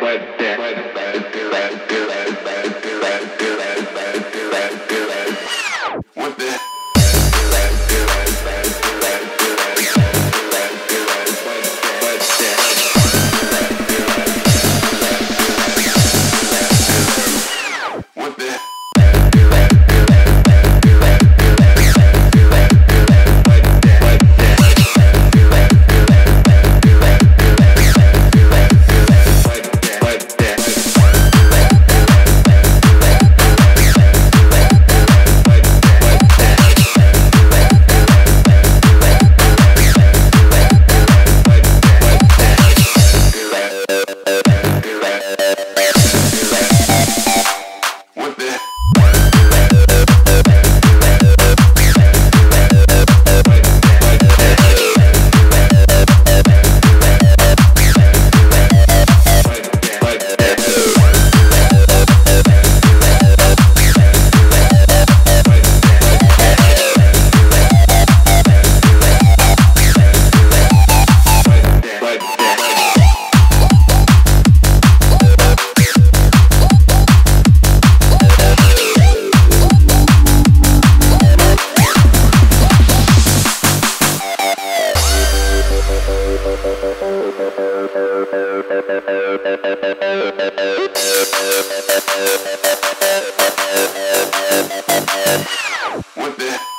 What What the?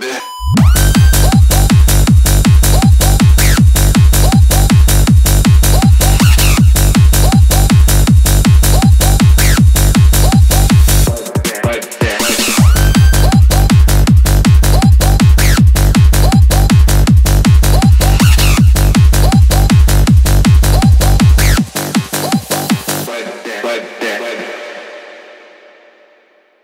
bit.